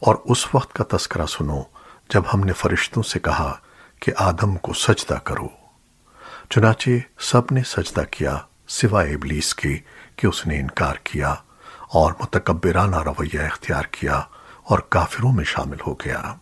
اور اس وقت کا تذکرہ سنو جب ہم نے فرشتوں سے کہا کہ آدم کو سجدہ کرو۔ چنانچہ سب نے سجدہ کیا سوائے ابلیس کے کہ اس نے انکار کیا اور متکبرانہ رویہ اختیار کیا اور کافروں میں شامل ہو گیا۔